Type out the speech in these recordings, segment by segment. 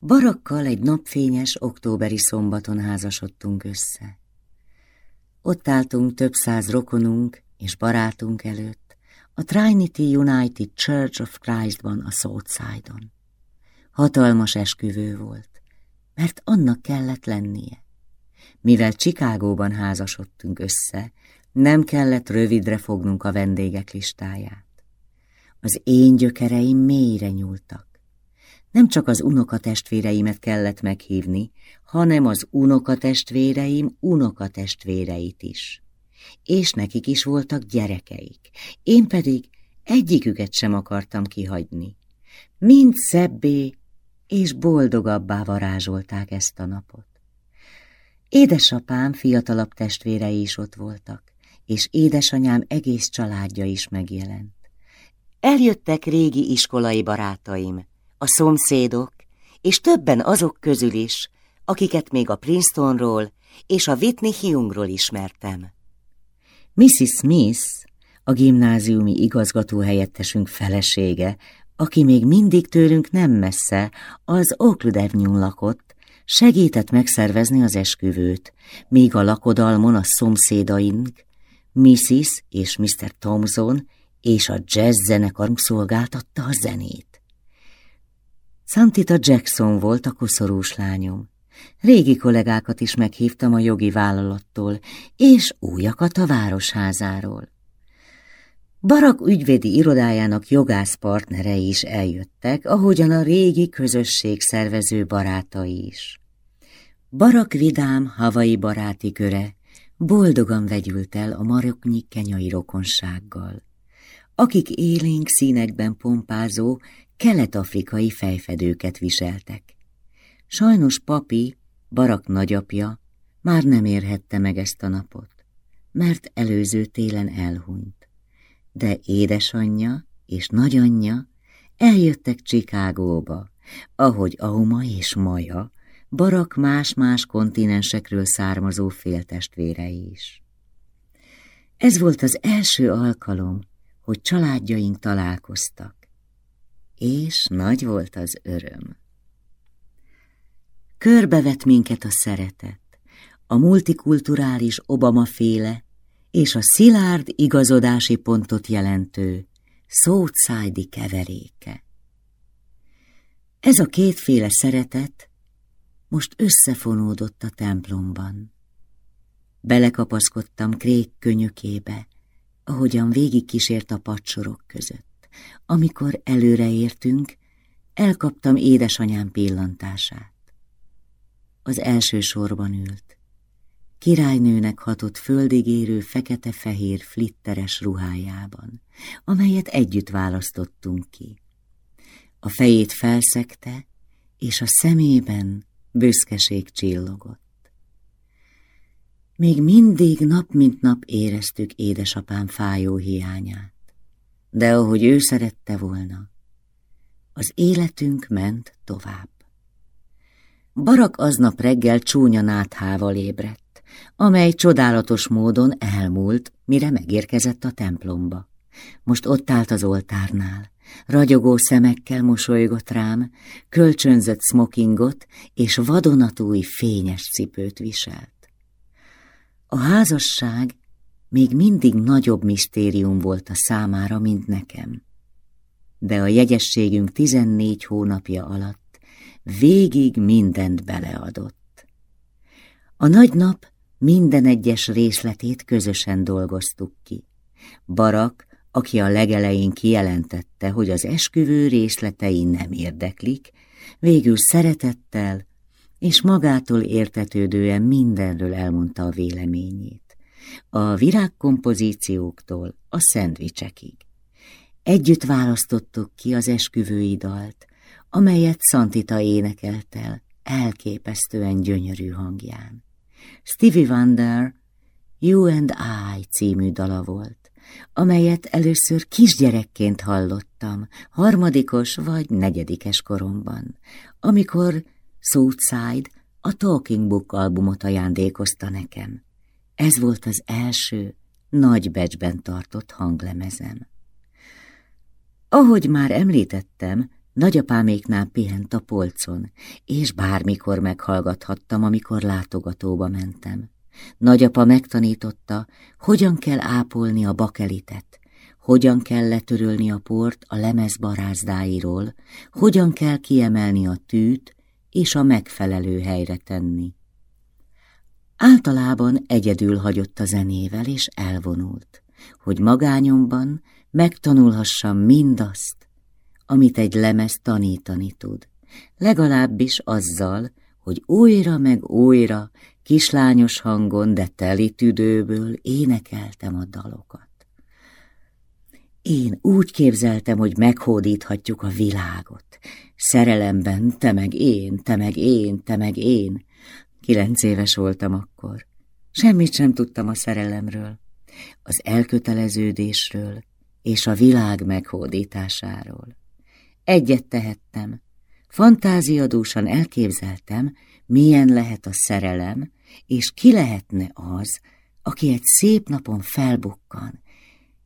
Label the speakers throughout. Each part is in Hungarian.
Speaker 1: Barakkal egy napfényes októberi szombaton házasodtunk össze. Ott álltunk több száz rokonunk és barátunk előtt, a Trinity United Church of Christban a Southside-on. Hatalmas esküvő volt, mert annak kellett lennie. Mivel Csikágóban házasodtunk össze, nem kellett rövidre fognunk a vendégek listáját. Az én gyökereim mélyre nyúltak. Nem csak az unokatestvéreimet kellett meghívni, hanem az unokatestvéreim unokatestvéreit is. És nekik is voltak gyerekeik, én pedig egyiküket sem akartam kihagyni. Mind szebbé és boldogabbá varázsolták ezt a napot. Édesapám fiatalabb testvérei is ott voltak, és édesanyám egész családja is megjelent. Eljöttek régi iskolai barátaim, a szomszédok, és többen azok közül is, akiket még a Princetonról és a Whitney Humeról ismertem. Mrs. Smith, a gimnáziumi igazgatóhelyettesünk felesége, aki még mindig tőlünk nem messze, az Oakland lakott, segített megszervezni az esküvőt, míg a lakodalmon a szomszédaink, Mrs. és Mr. Thompson és a jazz zenekar szolgáltatta a zenét. Santita Jackson volt a koszorús lányom. Régi kollégákat is meghívtam a jogi vállalattól, és újakat a városházáról. Barak ügyvédi irodájának jogász partnerei is eljöttek, ahogyan a régi közösség szervező barátai is. Barak vidám havai baráti köre boldogan vegyült el a maroknyi kenyai rokonsággal, akik élénk színekben pompázó kelet-afrikai fejfedőket viseltek. Sajnos papi, Barak nagyapja már nem érhette meg ezt a napot, mert előző télen elhunyt. De édesanyja és nagyanyja eljöttek Csikágóba, ahogy Auma és Maja, Barak más-más kontinensekről származó féltestvérei is. Ez volt az első alkalom, hogy családjaink találkoztak, és nagy volt az öröm. Körbevett minket a szeretet, a multikulturális Obama-féle és a szilárd igazodási pontot jelentő szótszájdi keveréke. Ez a kétféle szeretet most összefonódott a templomban. Belekapaszkodtam Krék könyökébe, ahogyan végigkísért a padsorok között. Amikor előre értünk, elkaptam édesanyám pillantását. Az első sorban ült. Királynőnek hatott földigérő fekete-fehér flitteres ruhájában, amelyet együtt választottunk ki. A fejét felszegte, és a szemében büszkeség csillogott. Még mindig nap mint nap éreztük édesapám fájó hiányát, de ahogy ő szerette volna, az életünk ment tovább. Barak aznap reggel csúnya náthával ébredt, amely csodálatos módon elmúlt, mire megérkezett a templomba. Most ott állt az oltárnál, ragyogó szemekkel mosolygott rám, kölcsönzött smokingot és vadonatúj fényes cipőt viselt. A házasság még mindig nagyobb misztérium volt a számára, mint nekem. De a jegyességünk tizennégy hónapja alatt végig mindent beleadott. A nagy nap minden egyes részletét közösen dolgoztuk ki. Barak aki a legelején kijelentette, hogy az esküvő részletei nem érdeklik, végül szeretettel és magától értetődően mindenről elmondta a véleményét. A virágkompozícióktól a szendvicsekig. Együtt választottuk ki az esküvői dalt, amelyet Santita énekelt el elképesztően gyönyörű hangján. Stevie Wonder You and I című dala volt, amelyet először kisgyerekként hallottam, harmadikos vagy negyedikes koromban, amikor Southside a Talking Book albumot ajándékozta nekem. Ez volt az első, nagy becsben tartott hanglemezem. Ahogy már említettem, Nagyapáméknál pihent a polcon, és bármikor meghallgathattam, amikor látogatóba mentem. Nagyapa megtanította, hogyan kell ápolni a bakelitet, hogyan kell letörölni a port a lemez barázdáiról, hogyan kell kiemelni a tűt és a megfelelő helyre tenni. Általában egyedül hagyott a zenével, és elvonult, hogy magányomban megtanulhassam mindazt, amit egy lemez tanítani tud, legalábbis azzal, hogy újra meg újra, kislányos hangon, de teli tüdőből énekeltem a dalokat. Én úgy képzeltem, hogy meghódíthatjuk a világot. Szerelemben te meg én, te meg én, te meg én. Kilenc éves voltam akkor. Semmit sem tudtam a szerelemről, az elköteleződésről és a világ meghódításáról. Egyet tehettem. Fantáziadúsan elképzeltem, milyen lehet a szerelem, és ki lehetne az, aki egy szép napon felbukkan,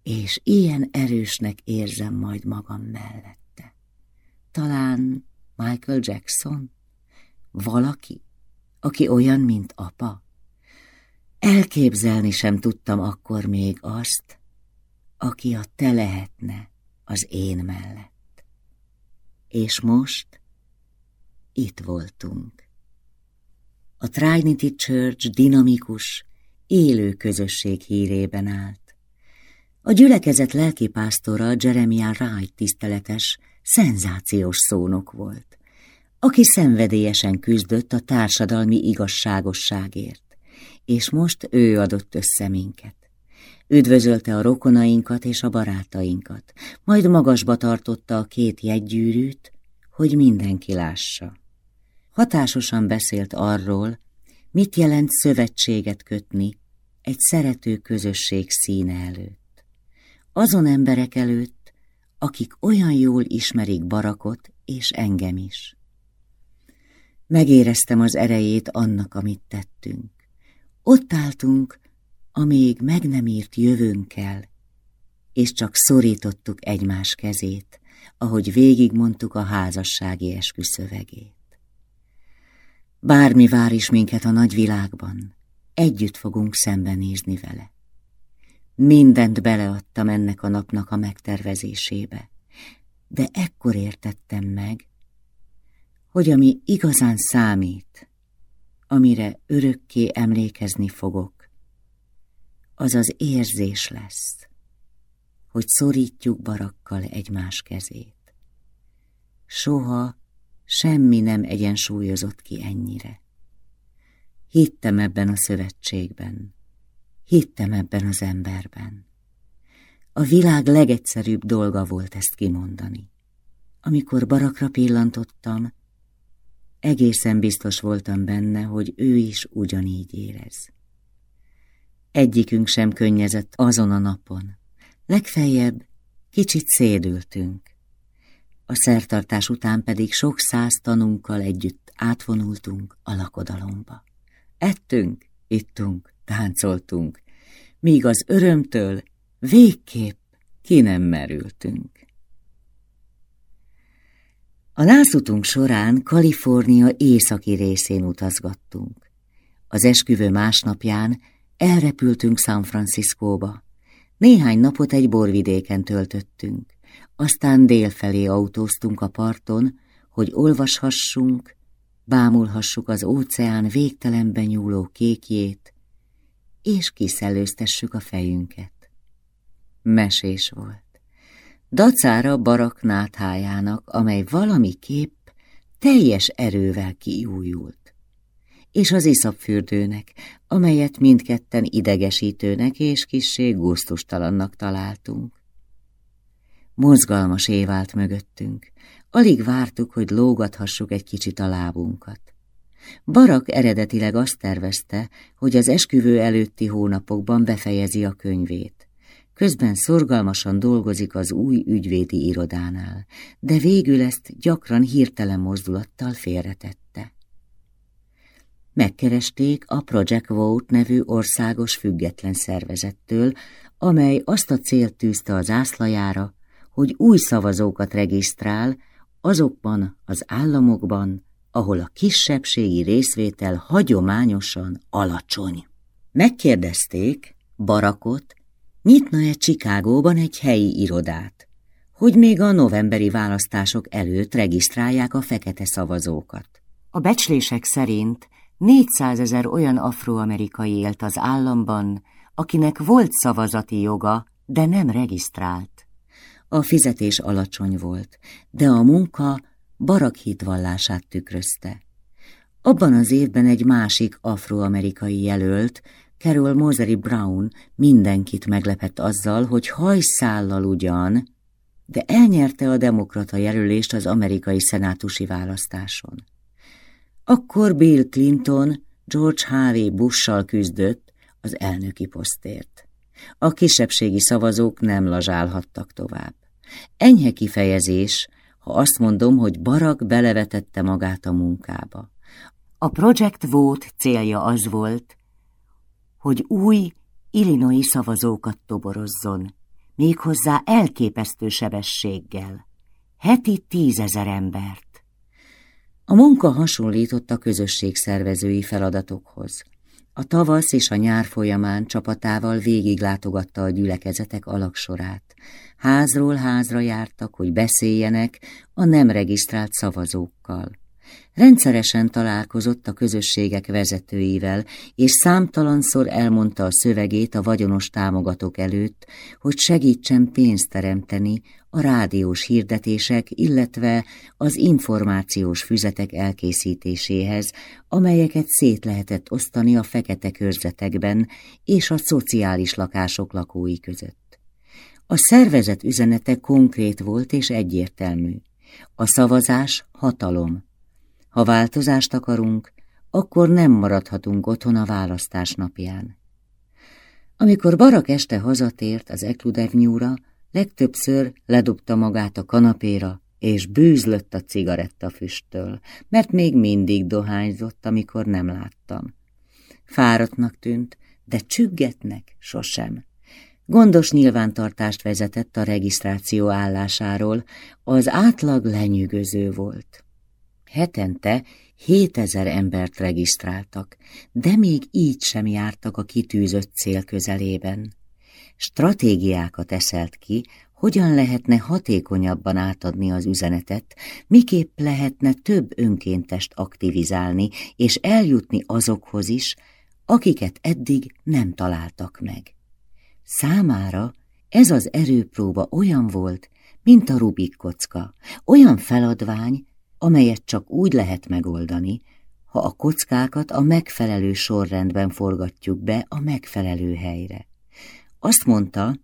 Speaker 1: és ilyen erősnek érzem majd magam mellette. Talán Michael Jackson? Valaki, aki olyan, mint apa? Elképzelni sem tudtam akkor még azt, aki a te lehetne az én mellett. És most itt voltunk. A Trinity Church dinamikus, élő közösség hírében állt. A gyülekezet lelkipásztora Jeremiah Wright tiszteletes, szenzációs szónok volt, aki szenvedélyesen küzdött a társadalmi igazságosságért, és most ő adott össze minket. Üdvözölte a rokonainkat és a barátainkat, majd magasba tartotta a két jegygyűrűt, hogy mindenki lássa. Hatásosan beszélt arról, mit jelent szövetséget kötni egy szerető közösség színe előtt azon emberek előtt, akik olyan jól ismerik Barakot és engem is. Megéreztem az erejét annak, amit tettünk. Ott álltunk, amíg meg nem írt jövőnkkel, és csak szorítottuk egymás kezét, ahogy végigmondtuk a házassági esküszövegét. Bármi vár is minket a nagyvilágban, együtt fogunk szembenézni vele. Mindent beleadtam ennek a napnak a megtervezésébe, de ekkor értettem meg, hogy ami igazán számít, amire örökké emlékezni fogok, az az érzés lesz, hogy szorítjuk barakkal egymás kezét. Soha semmi nem egyensúlyozott ki ennyire. Hittem ebben a szövetségben Hittem ebben az emberben. A világ legegyszerűbb dolga volt ezt kimondani. Amikor barakra pillantottam, egészen biztos voltam benne, hogy ő is ugyanígy érez. Egyikünk sem könnyezett azon a napon. Legfeljebb kicsit szédültünk. A szertartás után pedig sok száz tanunkkal együtt átvonultunk a lakodalomba. Ettünk, ittunk, táncoltunk, míg az örömtől végképp ki nem merültünk. A nászutunk során Kalifornia északi részén utazgattunk. Az esküvő másnapján elrepültünk San Franciscóba. Néhány napot egy borvidéken töltöttünk, aztán délfelé autóztunk a parton, hogy olvashassunk, bámulhassuk az óceán végtelenben nyúló kékjét, és kiszellőztessük a fejünket. Mesés volt. Dacára barak náthájának, amely valamiképp teljes erővel kiújult, és az iszapfürdőnek, amelyet mindketten idegesítőnek és kissé gusztustalannak találtunk. Mozgalmas évált mögöttünk, alig vártuk, hogy lógathassuk egy kicsit a lábunkat. Barak eredetileg azt tervezte, hogy az esküvő előtti hónapokban befejezi a könyvét. Közben szorgalmasan dolgozik az új ügyvédi irodánál, de végül ezt gyakran hirtelen mozdulattal félretette. Megkeresték a Project Vote nevű országos független szervezettől, amely azt a célt tűzte az ászlajára, hogy új szavazókat regisztrál azokban az államokban, ahol a kisebbségi részvétel hagyományosan alacsony. Megkérdezték Barakot, nyitna-e Csikágóban egy helyi irodát, hogy még a novemberi választások előtt regisztrálják a fekete szavazókat. A becslések szerint 400 ezer olyan afroamerikai élt az államban, akinek volt szavazati joga, de nem regisztrált. A fizetés alacsony volt, de a munka barak hitvallását tükrözte. Abban az évben egy másik afroamerikai jelölt, Carol Mosery Brown mindenkit meglepett azzal, hogy hajszállal ugyan, de elnyerte a demokrata jelölést az amerikai szenátusi választáson. Akkor Bill Clinton George H.W. Bush-sal küzdött az elnöki posztért. A kisebbségi szavazók nem lazsálhattak tovább. Enyhe kifejezés, ha azt mondom, hogy Barak belevetette magát a munkába. A Project Vote célja az volt, hogy új Illinois szavazókat toborozzon, méghozzá elképesztő sebességgel. Heti tízezer embert. A munka hasonlított a közösség szervezői feladatokhoz. A tavasz és a nyár folyamán csapatával végiglátogatta a gyülekezetek alaksorát. Házról házra jártak, hogy beszéljenek a nem regisztrált szavazókkal. Rendszeresen találkozott a közösségek vezetőivel, és számtalanszor elmondta a szövegét a vagyonos támogatók előtt, hogy segítsen pénzt teremteni a rádiós hirdetések, illetve az információs füzetek elkészítéséhez, amelyeket szét lehetett osztani a fekete körzetekben és a szociális lakások lakói között. A szervezet üzenete konkrét volt és egyértelmű. A szavazás hatalom. Ha változást akarunk, akkor nem maradhatunk otthon a választás napján. Amikor Barak este hazatért az Ekludevnyúra, legtöbbször ledobta magát a kanapéra, és bűzlött a cigarettafüsttől, mert még mindig dohányzott, amikor nem láttam. Fáradtnak tűnt, de csüggetnek sosem. Gondos nyilvántartást vezetett a regisztráció állásáról, az átlag lenyűgöző volt. Hetente 7000 embert regisztráltak, de még így sem jártak a kitűzött cél közelében. Stratégiákat eszelt ki, hogyan lehetne hatékonyabban átadni az üzenetet, miképp lehetne több önkéntest aktivizálni és eljutni azokhoz is, akiket eddig nem találtak meg. Számára ez az erőpróba olyan volt, mint a Rubik kocka, olyan feladvány, amelyet csak úgy lehet megoldani, ha a kockákat a megfelelő sorrendben forgatjuk be a megfelelő helyre. Azt mondta,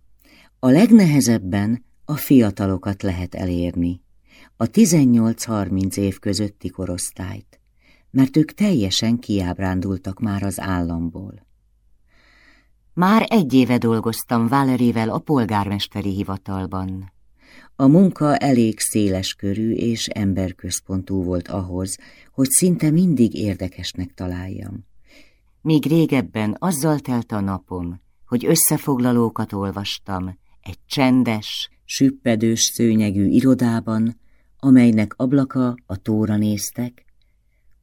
Speaker 1: a legnehezebben a fiatalokat lehet elérni, a 18-30 év közötti korosztályt, mert ők teljesen kiábrándultak már az államból. Már egy éve dolgoztam Valerivel a polgármesteri hivatalban. A munka elég széles körű és emberközpontú volt ahhoz, hogy szinte mindig érdekesnek találjam. Míg régebben azzal telt a napom, hogy összefoglalókat olvastam egy csendes, süppedős szőnyegű irodában, amelynek ablaka a tóra néztek,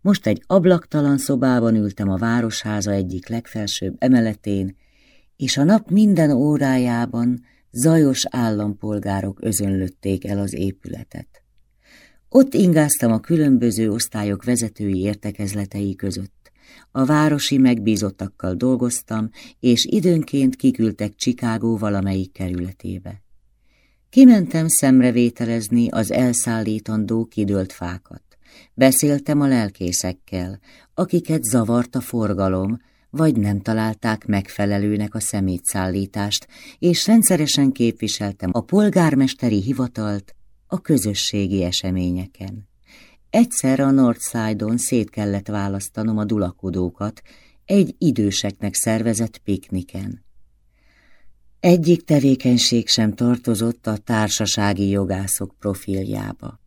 Speaker 1: most egy ablaktalan szobában ültem a városháza egyik legfelsőbb emeletén, és a nap minden órájában zajos állampolgárok özönlötték el az épületet. Ott ingáztam a különböző osztályok vezetői értekezletei között. A városi megbízottakkal dolgoztam, és időnként kiküldtek Chicago valamelyik kerületébe. Kimentem szemrevételezni az elszállítandó kidőlt fákat. Beszéltem a lelkészekkel, akiket zavart a forgalom, vagy nem találták megfelelőnek a szemétszállítást, és rendszeresen képviseltem a polgármesteri hivatalt a közösségi eseményeken. Egyszer a Northside-on szét kellett választanom a dulakodókat egy időseknek szervezett pikniken. Egyik tevékenység sem tartozott a társasági jogászok profiljába.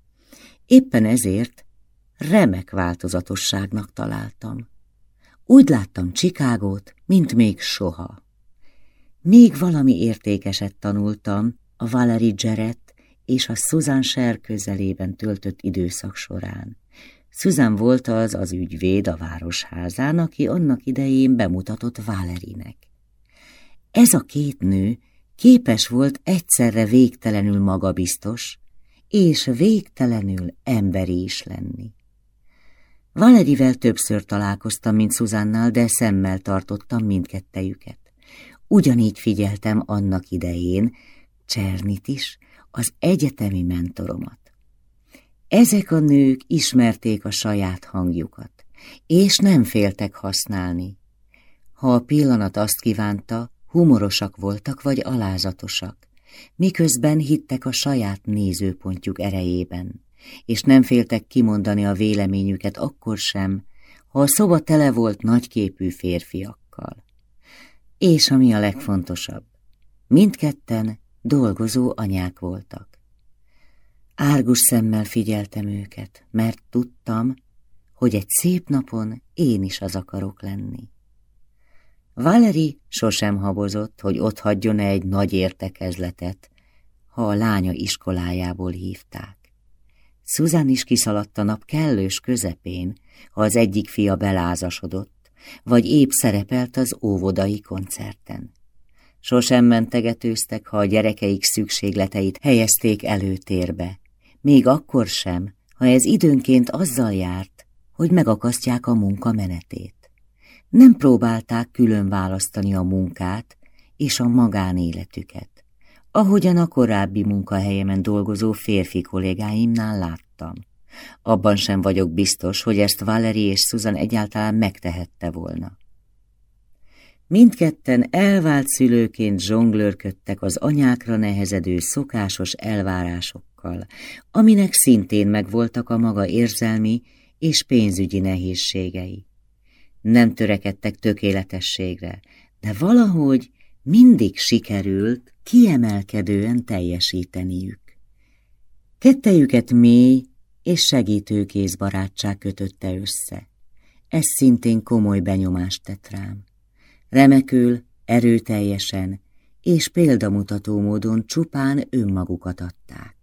Speaker 1: Éppen ezért remek változatosságnak találtam. Úgy láttam Csikágót, mint még soha. Még valami értékeset tanultam a Valerie Jarrett és a Susan Sher közelében töltött időszak során. Susan volt az az ügyvéd a városházán, aki annak idején bemutatott Valerinek. Ez a két nő képes volt egyszerre végtelenül magabiztos, és végtelenül emberi is lenni. Valerivel többször találkoztam, mint Szuzannal, de szemmel tartottam mindkettejüket. Ugyanígy figyeltem annak idején Csernit is, az egyetemi mentoromat. Ezek a nők ismerték a saját hangjukat, és nem féltek használni. Ha a pillanat azt kívánta, humorosak voltak vagy alázatosak, miközben hittek a saját nézőpontjuk erejében, és nem féltek kimondani a véleményüket akkor sem, ha a szoba tele volt nagyképű férfiakkal. És ami a legfontosabb, mindketten dolgozó anyák voltak. Árgus szemmel figyeltem őket, mert tudtam, hogy egy szép napon én is az akarok lenni. Valeri sosem habozott, hogy ott hagyjon -e egy nagy értekezletet, ha a lánya iskolájából hívták. Susan is kiszaladt a nap kellős közepén, ha az egyik fia belázasodott, vagy épp szerepelt az óvodai koncerten. Sosem mentegetőztek, ha a gyerekeik szükségleteit helyezték előtérbe, még akkor sem, ha ez időnként azzal járt, hogy megakasztják a munka menetét. Nem próbálták külön választani a munkát és a magánéletüket, ahogyan a korábbi munkahelyemen dolgozó férfi kollégáimnál láttam. Abban sem vagyok biztos, hogy ezt Valeri és Susan egyáltalán megtehette volna. Mindketten elvált szülőként zsonglőrködtek az anyákra nehezedő szokásos elvárásokkal, aminek szintén megvoltak a maga érzelmi és pénzügyi nehézségei. Nem törekedtek tökéletességre, de valahogy mindig sikerült kiemelkedően teljesíteniük. Kettejüket mély és segítőkész barátság kötötte össze. Ez szintén komoly benyomást tett rám. Remekül, erőteljesen és példamutató módon csupán önmagukat adták.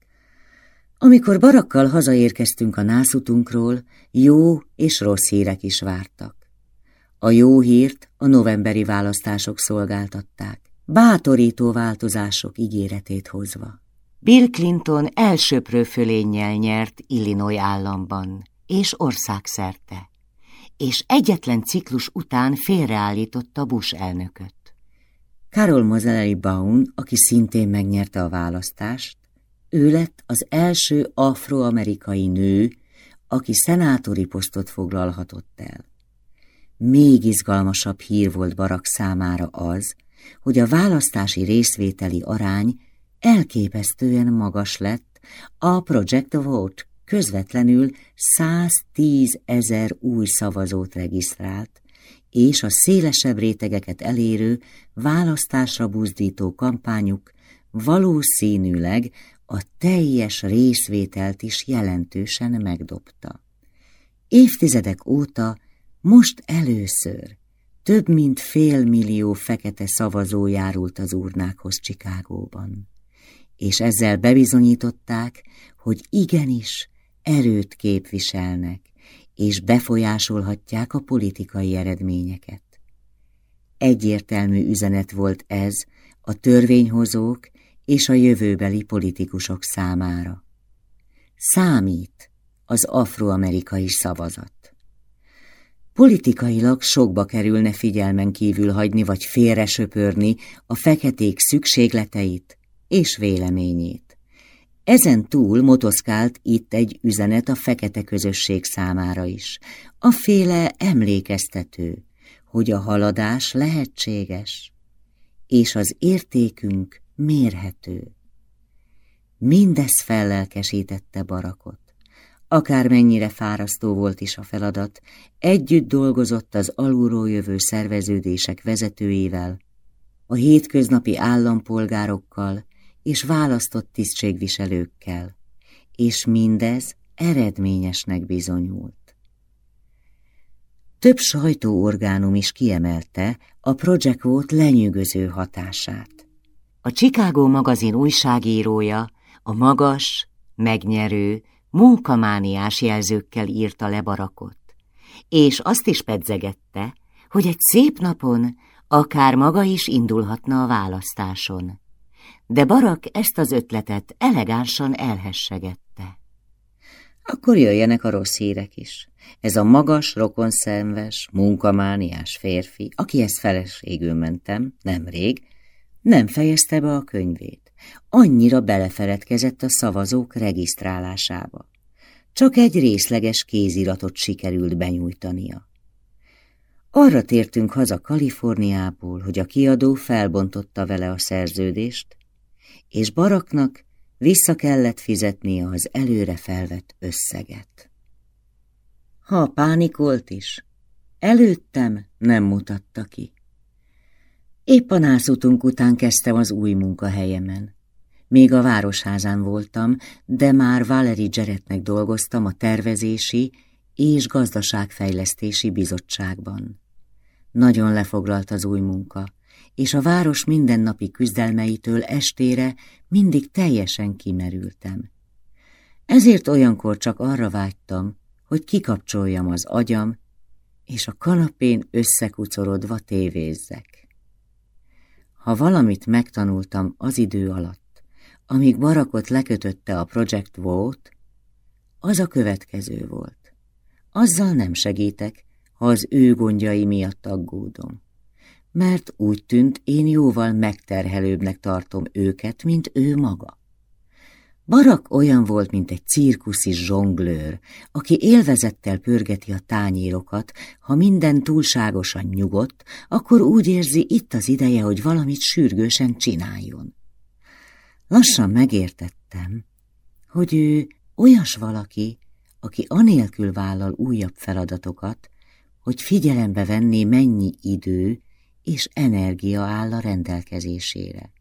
Speaker 1: Amikor barakkal hazaérkeztünk a nászutunkról, jó és rossz hírek is vártak. A jó hírt a novemberi választások szolgáltatták, bátorító változások ígéretét hozva. Bill Clinton elsőprő fölénnyel nyert Illinois államban, és országszerte és egyetlen ciklus után félreállította Bush elnököt. Carol Moseley Baun, aki szintén megnyerte a választást, ő lett az első afroamerikai nő, aki szenátori posztot foglalhatott el. Még izgalmasabb hír volt Barak számára az, hogy a választási részvételi arány elképesztően magas lett a Project Vote közvetlenül 110 ezer új szavazót regisztrált, és a szélesebb rétegeket elérő választásra buzdító kampányuk valószínűleg a teljes részvételt is jelentősen megdobta. Évtizedek óta most először több mint fél millió fekete szavazó járult az urnákhoz Csikágóban, és ezzel bebizonyították, hogy igenis erőt képviselnek, és befolyásolhatják a politikai eredményeket. Egyértelmű üzenet volt ez a törvényhozók és a jövőbeli politikusok számára. Számít az afroamerikai szavazat. Politikailag sokba kerülne figyelmen kívül hagyni vagy félre söpörni a feketék szükségleteit és véleményét. Ezen túl motoszkált itt egy üzenet a fekete közösség számára is, a féle emlékeztető, hogy a haladás lehetséges, és az értékünk mérhető. Mindez fellelkesítette Barakot. Akármennyire fárasztó volt is a feladat, együtt dolgozott az alulról jövő szerveződések vezetőivel, a hétköznapi állampolgárokkal, és választott tisztségviselőkkel, és mindez eredményesnek bizonyult. Több sajtóorgánum is kiemelte a Project Vote lenyűgöző hatását. A Chicago magazin újságírója A magas, megnyerő, munkamániás jelzőkkel írta le barakot, és azt is pedzegette, hogy egy szép napon akár maga is indulhatna a választáson. De Barak ezt az ötletet elegánsan elhessegette. Akkor jöjjenek a rossz hírek is. Ez a magas, rokonszenves, munkamániás férfi, akihez feleségül mentem, nemrég, nem fejezte be a könyvét. Annyira belefeledkezett a szavazók regisztrálásába. Csak egy részleges kéziratot sikerült benyújtania. Arra tértünk haza Kaliforniából, hogy a kiadó felbontotta vele a szerződést, és Baraknak vissza kellett fizetnie az előre felvett összeget. Ha pánikolt is, előttem nem mutatta ki. Épp a nászutunk után kezdtem az új munkahelyemen. Még a városházán voltam, de már Valeri Geretnek dolgoztam a tervezési és gazdaságfejlesztési bizottságban. Nagyon lefoglalt az új munka, és a város mindennapi küzdelmeitől estére mindig teljesen kimerültem. Ezért olyankor csak arra vágytam, hogy kikapcsoljam az agyam, és a kanapén összekucorodva tévézzek. Ha valamit megtanultam az idő alatt, amíg Barakot lekötötte a Project Vote, az a következő volt. Azzal nem segítek, ha az ő gondjai miatt aggódom. Mert úgy tűnt, én jóval megterhelőbbnek tartom őket, mint ő maga. Barak olyan volt, mint egy cirkuszi zsonglőr, aki élvezettel pörgeti a tányérokat, ha minden túlságosan nyugodt, akkor úgy érzi, itt az ideje, hogy valamit sürgősen csináljon. Lassan megértettem, hogy ő olyas valaki, aki anélkül vállal újabb feladatokat, hogy figyelembe venné, mennyi idő és energia áll a rendelkezésére.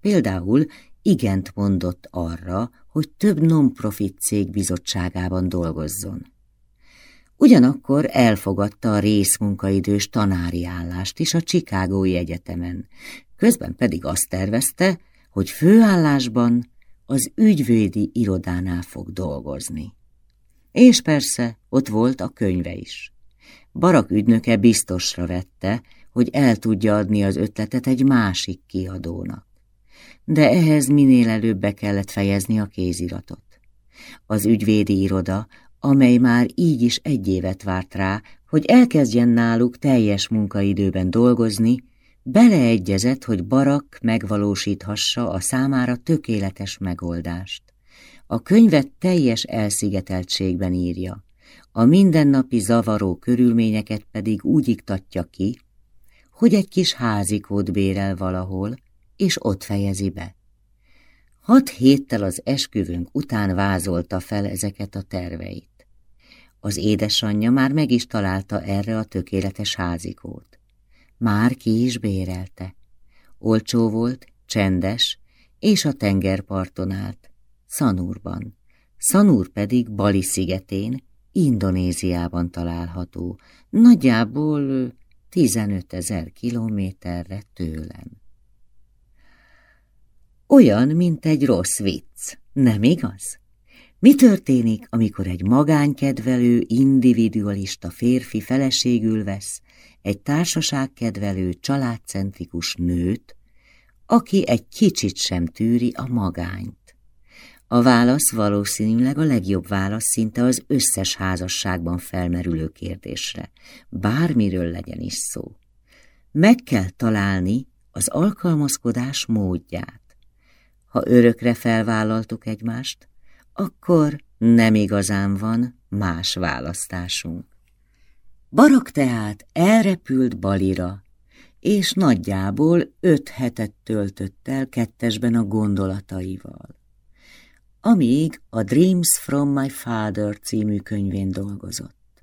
Speaker 1: Például igent mondott arra, hogy több non-profit cég bizottságában dolgozzon. Ugyanakkor elfogadta a részmunkaidős tanári állást is a Csikágói Egyetemen, közben pedig azt tervezte, hogy főállásban az ügyvédi irodánál fog dolgozni. És persze ott volt a könyve is. Barak ügynöke biztosra vette, hogy el tudja adni az ötletet egy másik kiadónak. De ehhez minél előbb be kellett fejezni a kéziratot. Az ügyvédi iroda, amely már így is egy évet várt rá, hogy elkezdjen náluk teljes munkaidőben dolgozni, beleegyezett, hogy Barak megvalósíthassa a számára tökéletes megoldást. A könyvet teljes elszigeteltségben írja, a mindennapi zavaró körülményeket pedig úgy iktatja ki, hogy egy kis házikót bérel valahol, és ott fejezi be. Hat héttel az esküvőnk után vázolta fel ezeket a terveit. Az édesanyja már meg is találta erre a tökéletes házikót. Már ki is bérelte. Olcsó volt, csendes, és a tengerparton állt, Szanúrban. Szanúr pedig Bali szigetén, Indonéziában található, nagyjából 15 ezer kilométerre tőlem. Olyan, mint egy rossz vicc, nem igaz? Mi történik, amikor egy magánykedvelő, individualista férfi feleségül vesz egy társaságkedvelő, családcentrikus nőt, aki egy kicsit sem tűri a magányt? A válasz valószínűleg a legjobb válasz szinte az összes házasságban felmerülő kérdésre, bármiről legyen is szó. Meg kell találni az alkalmazkodás módját. Ha örökre felvállaltuk egymást, akkor nem igazán van más választásunk. Barak tehát elrepült Balira, és nagyjából öt hetet töltött el kettesben a gondolataival amíg a Dreams from my Father című könyvén dolgozott.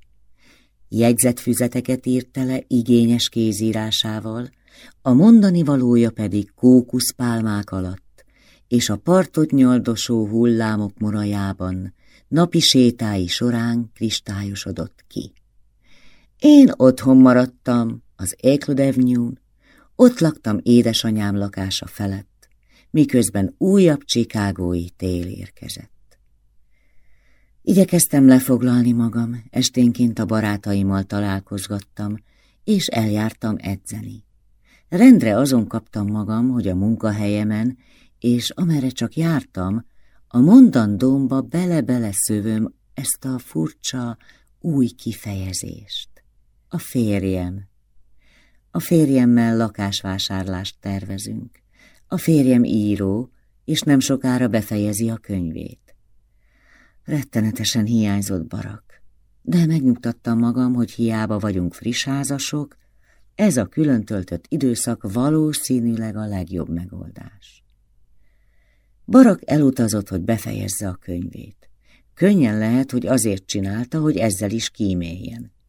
Speaker 1: Jegyzetfüzeteket írt tele igényes kézírásával, a mondani valója pedig kókuszpálmák alatt, és a partot nyaldosó hullámok morajában napi sétái során kristályosodott ki. Én otthon maradtam az Avenue-n, ott laktam édesanyám lakása felett, miközben újabb csikágói tél érkezett. Igyekeztem lefoglalni magam, esténként a barátaimmal találkozgattam, és eljártam edzeni. Rendre azon kaptam magam, hogy a munkahelyemen, és amerre csak jártam, a mondandómba bele-bele szövöm ezt a furcsa, új kifejezést. A férjem. A férjemmel lakásvásárlást tervezünk. A férjem író, és nem sokára befejezi a könyvét. Rettenetesen hiányzott barak, de megnyugtattam magam, hogy hiába vagyunk friss házasok, ez a külön töltött időszak valószínűleg a legjobb megoldás. Barak elutazott, hogy befejezze a könyvét. Könnyen lehet, hogy azért csinálta, hogy ezzel is kíméljen.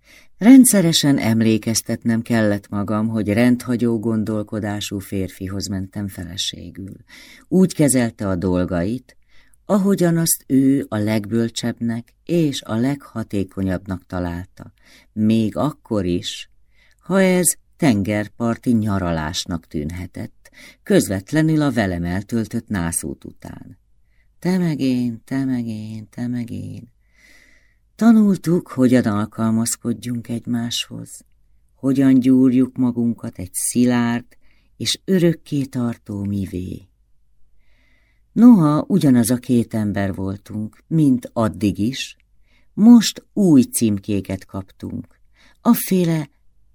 Speaker 1: Rendszeresen emlékeztetnem kellett magam, hogy rendhagyó gondolkodású férfihoz mentem feleségül. Úgy kezelte a dolgait, ahogyan azt ő a legbölcsebbnek és a leghatékonyabbnak találta, még akkor is, ha ez tengerparti nyaralásnak tűnhetett, közvetlenül a velem eltöltött nászút után. Te meg én, te meg én, te meg én. Tanultuk, hogyan alkalmazkodjunk egymáshoz, hogyan gyúrjuk magunkat egy szilárd és örökké tartó mivé. Noha ugyanaz a két ember voltunk, mint addig is, most új címkéket kaptunk, afféle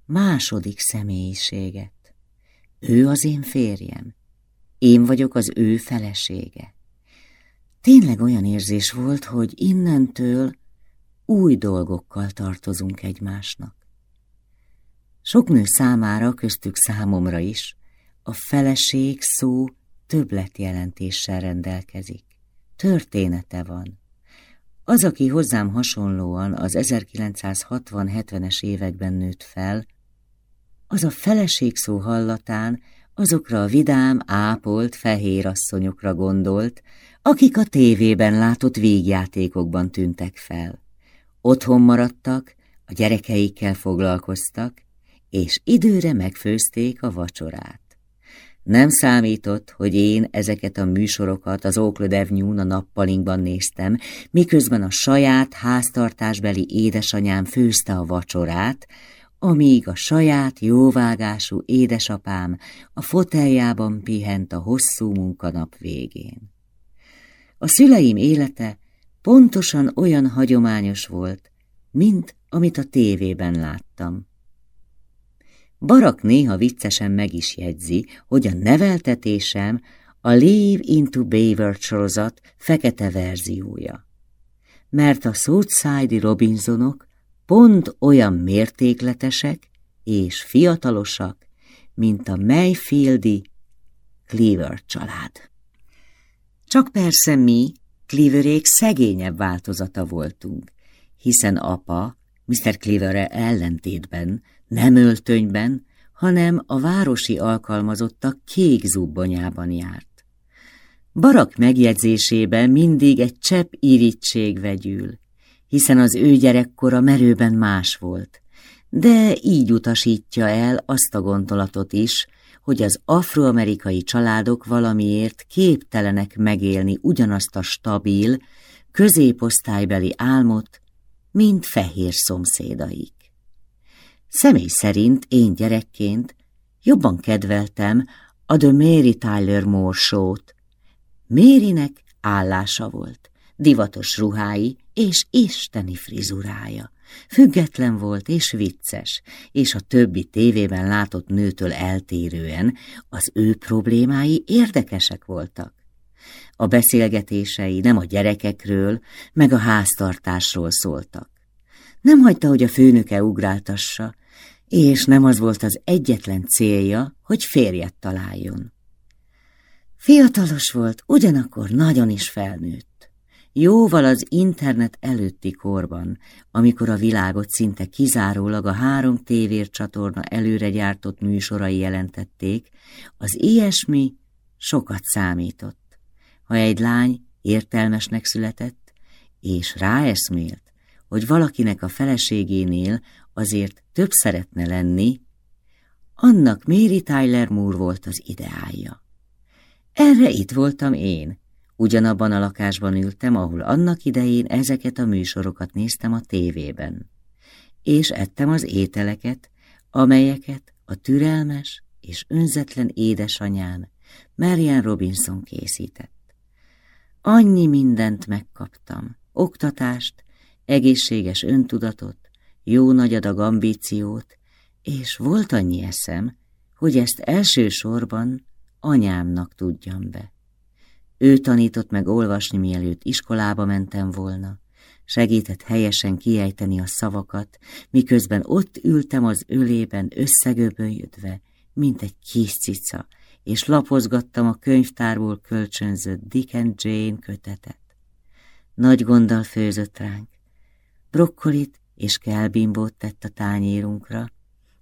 Speaker 1: második személyiséget. Ő az én férjem, én vagyok az ő felesége. Tényleg olyan érzés volt, hogy innentől új dolgokkal tartozunk egymásnak. Sok nő számára, köztük számomra is, a feleség szó többletjelentéssel rendelkezik. Története van. Az, aki hozzám hasonlóan az 1960-70-es években nőtt fel, az a feleség szó hallatán azokra a vidám, ápolt, fehér asszonyokra gondolt, akik a tévében látott végjátékokban tűntek fel. Otthon maradtak, a gyerekeikkel foglalkoztak, és időre megfőzték a vacsorát. Nem számított, hogy én ezeket a műsorokat az Oakland Avenue-n a nappalinkban néztem, miközben a saját háztartásbeli édesanyám főzte a vacsorát, amíg a saját jóvágású édesapám a foteljában pihent a hosszú munkanap végén. A szüleim élete pontosan olyan hagyományos volt, mint amit a tévében láttam. Barak néha viccesen meg is jegyzi, hogy a neveltetésem a Leave into Beaver sorozat fekete verziója. Mert a Southside Robinsonok pont olyan mértékletesek és fiatalosak, mint a Mayfieldi Cleaver család. Csak persze mi, Cleaverék szegényebb változata voltunk, hiszen apa, Mr. Cleaver ellentétben, nem öltönyben, hanem a városi alkalmazottak kék zubbonyában járt. Barak megjegyzésében mindig egy csepp irítség vegyül, hiszen az ő gyerekkora merőben más volt, de így utasítja el azt a gondolatot is, hogy az afroamerikai családok valamiért képtelenek megélni ugyanazt a stabil, középosztálybeli álmot, mint fehér szomszédaik. Személy szerint én gyerekként jobban kedveltem a The Mary Tyler Moore show-t. Marynek állása volt, divatos ruhái és isteni frizurája. Független volt és vicces, és a többi tévében látott nőtől eltérően az ő problémái érdekesek voltak. A beszélgetései nem a gyerekekről, meg a háztartásról szóltak. Nem hagyta, hogy a főnöke ugráltassa, és nem az volt az egyetlen célja, hogy férjet találjon. Fiatalos volt, ugyanakkor nagyon is felnőtt. Jóval az internet előtti korban, amikor a világot szinte kizárólag a három tévér csatorna előre gyártott műsorai jelentették, az ilyesmi sokat számított. Ha egy lány értelmesnek született, és ráeszmélt, hogy valakinek a feleségénél azért több szeretne lenni, annak Mary Tyler Moore volt az ideálja. Erre itt voltam én. Ugyanabban a lakásban ültem, ahol annak idején ezeket a műsorokat néztem a tévében. És ettem az ételeket, amelyeket a türelmes és önzetlen édesanyám Marian Robinson készített. Annyi mindent megkaptam, oktatást, egészséges öntudatot, jó nagy adag ambíciót, és volt annyi eszem, hogy ezt elsősorban anyámnak tudjam be. Ő tanított meg olvasni, mielőtt iskolába mentem volna, segített helyesen kiejteni a szavakat, miközben ott ültem az ölében összegöbölyödve, mint egy kis cica, és lapozgattam a könyvtárból kölcsönzött Dick and Jane kötetet. Nagy gonddal főzött ránk. Brokkolit és kelbimbót tett a tányérunkra,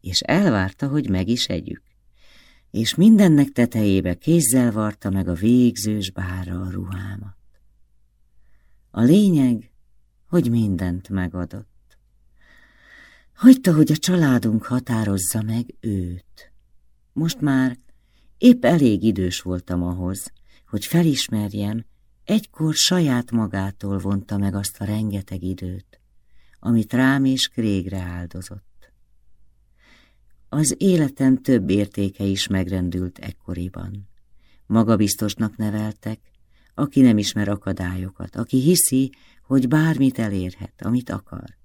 Speaker 1: és elvárta, hogy meg is együk. És mindennek tetejébe kézzel varta meg a végzős bára a ruhámat. A lényeg, hogy mindent megadott. Hagyta, hogy a családunk határozza meg őt. Most már épp elég idős voltam ahhoz, hogy felismerjem, egykor saját magától vonta meg azt a rengeteg időt, amit rám és Krégre áldozott. Az életem több értéke is megrendült ekkoriban. Magabiztosnak neveltek, aki nem ismer akadályokat, aki hiszi, hogy bármit elérhet, amit akar.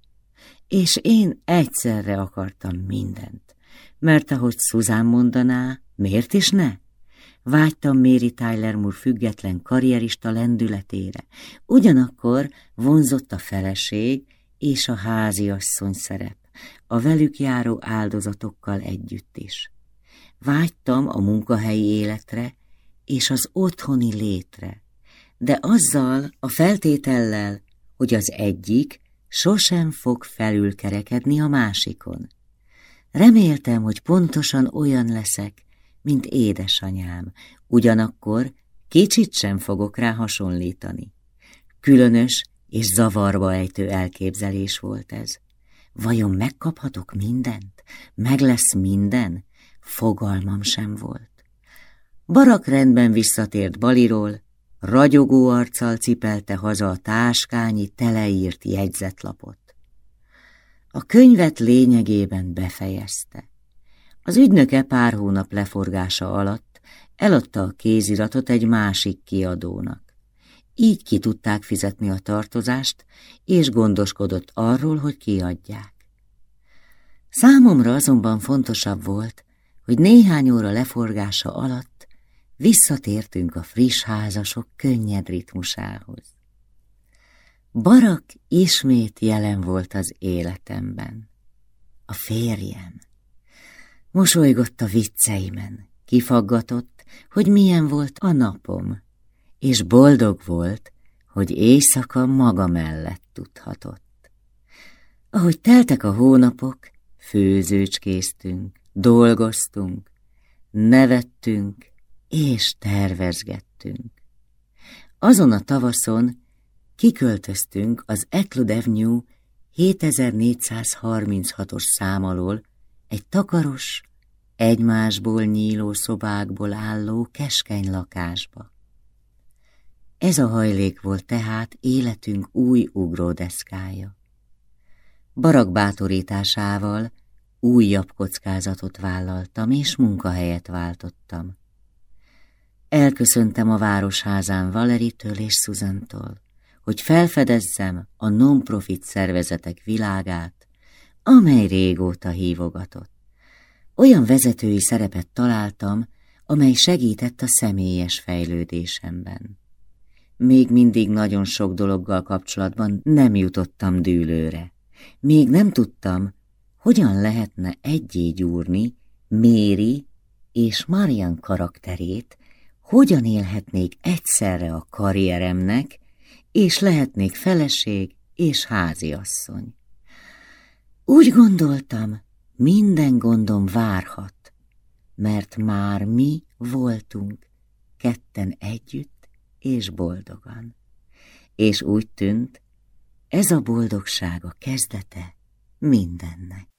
Speaker 1: És én egyszerre akartam mindent, mert ahogy Szuzán mondaná, miért is ne? Vágytam Mary Tyler Moore független karrierista lendületére, ugyanakkor vonzott a feleség és a háziasszony szerep, a velük járó áldozatokkal együtt is. Vágytam a munkahelyi életre és az otthoni létre, de azzal a feltétellel, hogy az egyik sosem fog felülkerekedni a másikon. Reméltem, hogy pontosan olyan leszek, mint édesanyám, ugyanakkor kicsit sem fogok rá hasonlítani. Különös és zavarba ejtő elképzelés volt ez. Vajon megkaphatok mindent? Meg lesz minden? Fogalmam sem volt. Barak rendben visszatért Baliról, ragyogó arccal cipelte haza a táskányi teleírt jegyzetlapot. A könyvet lényegében befejezte. Az ügynöke pár hónap leforgása alatt eladta a kéziratot egy másik kiadónak. Így ki tudták fizetni a tartozást, és gondoskodott arról, hogy kiadják. Számomra azonban fontosabb volt, hogy néhány óra leforgása alatt visszatértünk a friss házasok könnyed ritmusához. Barak ismét jelen volt az életemben. A férjem. Mosolygott a vicceimen, kifaggatott, hogy milyen volt a napom, és boldog volt, hogy éjszaka maga mellett tudhatott. Ahogy teltek a hónapok, főzőcskéztünk, dolgoztunk, nevettünk és tervezgettünk. Azon a tavaszon kiköltöztünk az Eklud Avenue 7436-os szám alól egy takaros, egymásból nyíló szobákból álló keskeny lakásba. Ez a hajlék volt tehát életünk új ugródeszkája. Barak bátorításával újabb kockázatot vállaltam, és munkahelyet váltottam. Elköszöntem a városházán Valeritől és Szuzantól, hogy felfedezzem a non-profit szervezetek világát, amely régóta hívogatott. Olyan vezetői szerepet találtam, amely segített a személyes fejlődésemben. Még mindig nagyon sok dologgal kapcsolatban nem jutottam dűlőre. Még nem tudtam, hogyan lehetne egyé gyúrni Méri és Marian karakterét, hogyan élhetnék egyszerre a karrieremnek, és lehetnék feleség és háziasszony. Úgy gondoltam, minden gondom várhat, mert már mi voltunk ketten együtt és boldogan. És úgy tűnt, ez a boldogság a kezdete mindennek.